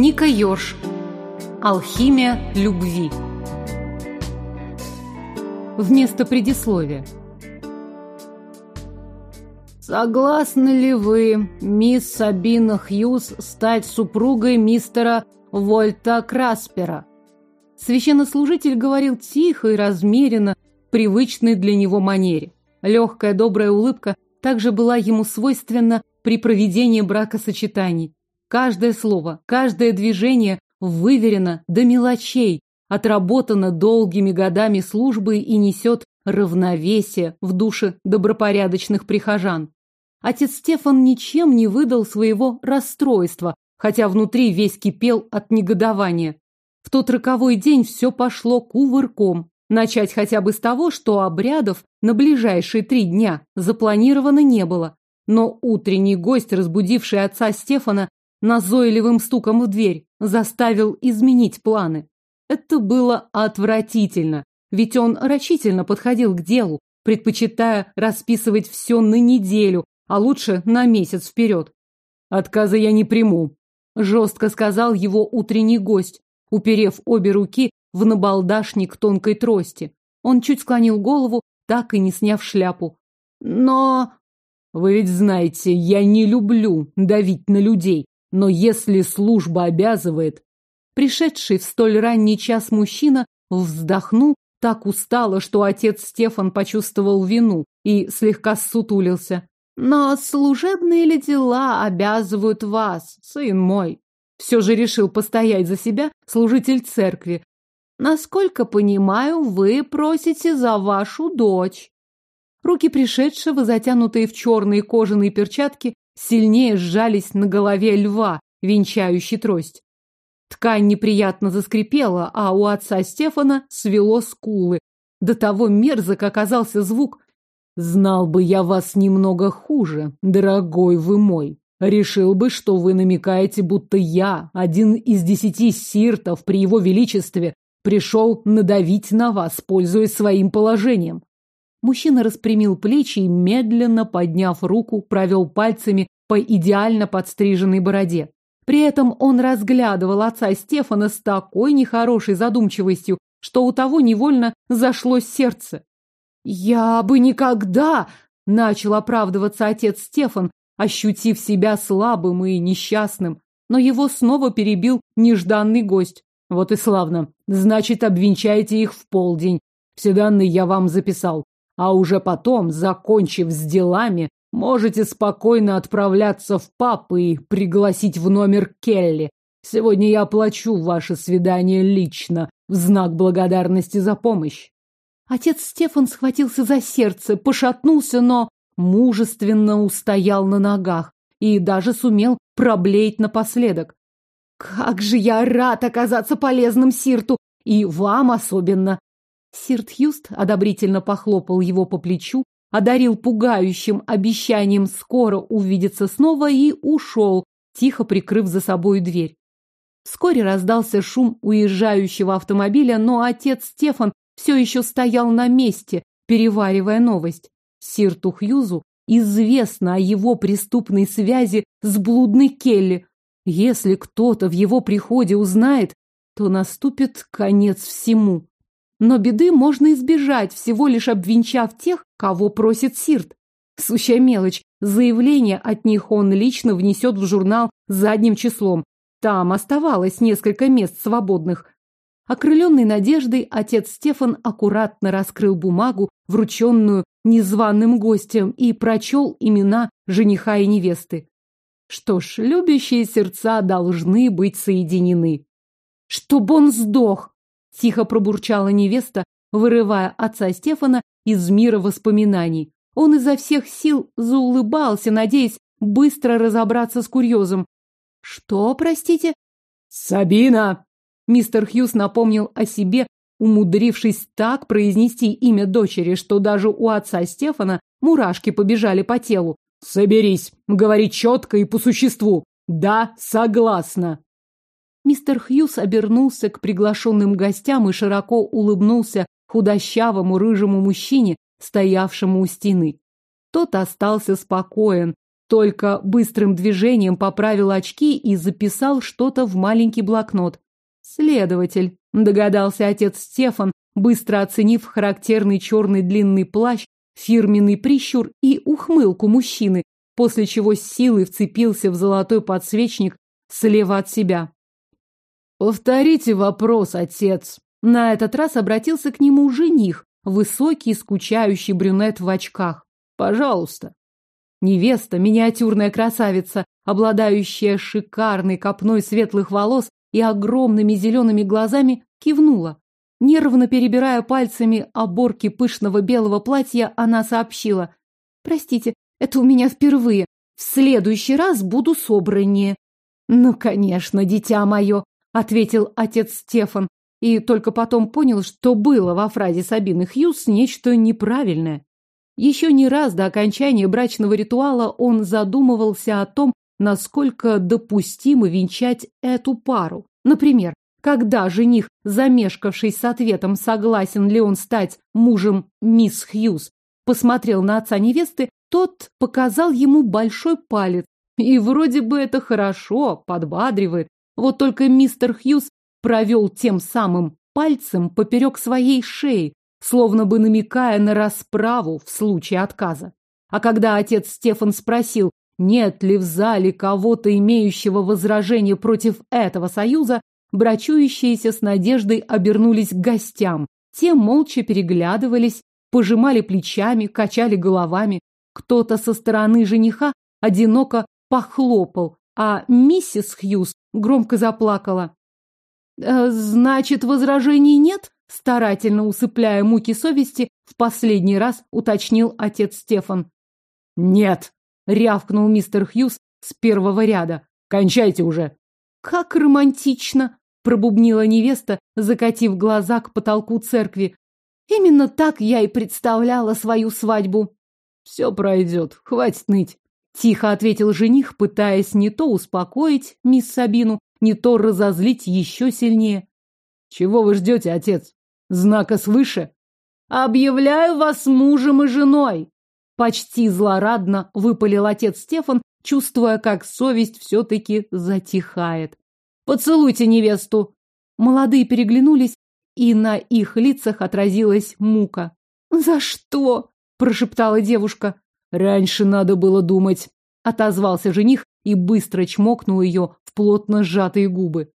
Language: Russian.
Ника Йорш. Алхимия любви. Вместо предисловия. Согласны ли вы, мисс Сабина Хьюз, стать супругой мистера Вольта Краспера? Священнослужитель говорил тихо и размеренно, привычной для него манере. Легкая добрая улыбка также была ему свойственна при проведении бракосочетаний. Каждое слово, каждое движение выверено до мелочей, отработано долгими годами службы и несет равновесие в душе добропорядочных прихожан. Отец Стефан ничем не выдал своего расстройства, хотя внутри весь кипел от негодования. В тот роковой день все пошло кувырком. Начать хотя бы с того, что обрядов на ближайшие три дня запланировано не было. Но утренний гость, разбудивший отца Стефана назойливым стуком в дверь, заставил изменить планы. Это было отвратительно, ведь он рачительно подходил к делу, предпочитая расписывать все на неделю, а лучше на месяц вперед. «Отказа я не приму», — жестко сказал его утренний гость, уперев обе руки в набалдашник тонкой трости. Он чуть склонил голову, так и не сняв шляпу. «Но...» «Вы ведь знаете, я не люблю давить на людей, но если служба обязывает...» Пришедший в столь ранний час мужчина вздохнул так устало, что отец Стефан почувствовал вину и слегка ссутулился. «Но служебные ли дела обязывают вас, сын мой?» Все же решил постоять за себя служитель церкви. «Насколько понимаю, вы просите за вашу дочь». Руки пришедшего, затянутые в черные кожаные перчатки, сильнее сжались на голове льва, венчающей трость. Ткань неприятно заскрипела, а у отца Стефана свело скулы. До того мерзок оказался звук. «Знал бы я вас немного хуже, дорогой вы мой. Решил бы, что вы намекаете, будто я, один из десяти сиртов при его величестве, пришел надавить на вас, пользуясь своим положением». Мужчина распрямил плечи и, медленно подняв руку, провел пальцами по идеально подстриженной бороде. При этом он разглядывал отца Стефана с такой нехорошей задумчивостью, что у того невольно зашло сердце. «Я бы никогда!» — начал оправдываться отец Стефан, ощутив себя слабым и несчастным. Но его снова перебил нежданный гость. «Вот и славно. Значит, обвенчаете их в полдень. Все данные я вам записал. А уже потом, закончив с делами, Можете спокойно отправляться в пап и пригласить в номер Келли. Сегодня я оплачу ваше свидание лично, в знак благодарности за помощь. Отец Стефан схватился за сердце, пошатнулся, но мужественно устоял на ногах и даже сумел проблеять напоследок. «Как же я рад оказаться полезным Сирту, и вам особенно!» Сирт Хьюст одобрительно похлопал его по плечу, одарил пугающим обещанием скоро увидеться снова и ушел, тихо прикрыв за собой дверь. Вскоре раздался шум уезжающего автомобиля, но отец Стефан все еще стоял на месте, переваривая новость. Сирту Хьюзу известно о его преступной связи с блудной Келли. Если кто-то в его приходе узнает, то наступит конец всему. Но беды можно избежать, всего лишь обвенчав тех, кого просит Сирт. Сущая мелочь. Заявление от них он лично внесет в журнал задним числом. Там оставалось несколько мест свободных. Окрыленный надеждой, отец Стефан аккуратно раскрыл бумагу, врученную незваным гостям, и прочел имена жениха и невесты. Что ж, любящие сердца должны быть соединены. Чтоб он сдох! Тихо пробурчала невеста, вырывая отца Стефана из мира воспоминаний. Он изо всех сил заулыбался, надеясь быстро разобраться с курьезом. «Что, простите?» «Сабина!» Мистер Хьюз напомнил о себе, умудрившись так произнести имя дочери, что даже у отца Стефана мурашки побежали по телу. «Соберись, говори четко и по существу. Да, согласна!» Мистер Хьюз обернулся к приглашенным гостям и широко улыбнулся худощавому рыжему мужчине, стоявшему у стены. Тот остался спокоен, Только быстрым движением поправил очки и записал что-то в маленький блокнот. Следователь, догадался отец Стефан, быстро оценив характерный черный длинный плащ, фирменный прищур и ухмылку мужчины, после чего с силой вцепился в золотой подсвечник слева от себя. «Повторите вопрос, отец». На этот раз обратился к нему жених, высокий, скучающий брюнет в очках. «Пожалуйста». Невеста, миниатюрная красавица, обладающая шикарной копной светлых волос и огромными зелеными глазами, кивнула. Нервно перебирая пальцами оборки пышного белого платья, она сообщила. «Простите, это у меня впервые. В следующий раз буду собраннее». «Ну, конечно, дитя мое», — ответил отец Стефан, и только потом понял, что было во фразе Сабины Хьюз нечто неправильное. Еще не раз до окончания брачного ритуала он задумывался о том, насколько допустимо венчать эту пару. Например, когда жених, замешкавшись с ответом, согласен ли он стать мужем мисс Хьюз, посмотрел на отца невесты, тот показал ему большой палец. И вроде бы это хорошо, подбадривает. Вот только мистер Хьюз провел тем самым пальцем поперек своей шеи, словно бы намекая на расправу в случае отказа. А когда отец Стефан спросил, нет ли в зале кого-то, имеющего возражение против этого союза, брачующиеся с надеждой обернулись к гостям. Те молча переглядывались, пожимали плечами, качали головами. Кто-то со стороны жениха одиноко похлопал, а миссис Хьюз громко заплакала. «Э, «Значит, возражений нет?» Старательно усыпляя муки совести, в последний раз уточнил отец Стефан. «Нет!» — рявкнул мистер Хьюз с первого ряда. «Кончайте уже!» «Как романтично!» — пробубнила невеста, закатив глаза к потолку церкви. «Именно так я и представляла свою свадьбу». «Все пройдет, хватит ныть!» — тихо ответил жених, пытаясь не то успокоить мисс Сабину, не то разозлить еще сильнее. «Чего вы ждете, отец? Знака свыше? Объявляю вас мужем и женой. Почти злорадно выпалил отец Стефан, чувствуя, как совесть все-таки затихает. Поцелуйте невесту. Молодые переглянулись, и на их лицах отразилась мука. За что? прошептала девушка. Раньше надо было думать, отозвался жених и быстро чмокнул ее в плотно сжатые губы.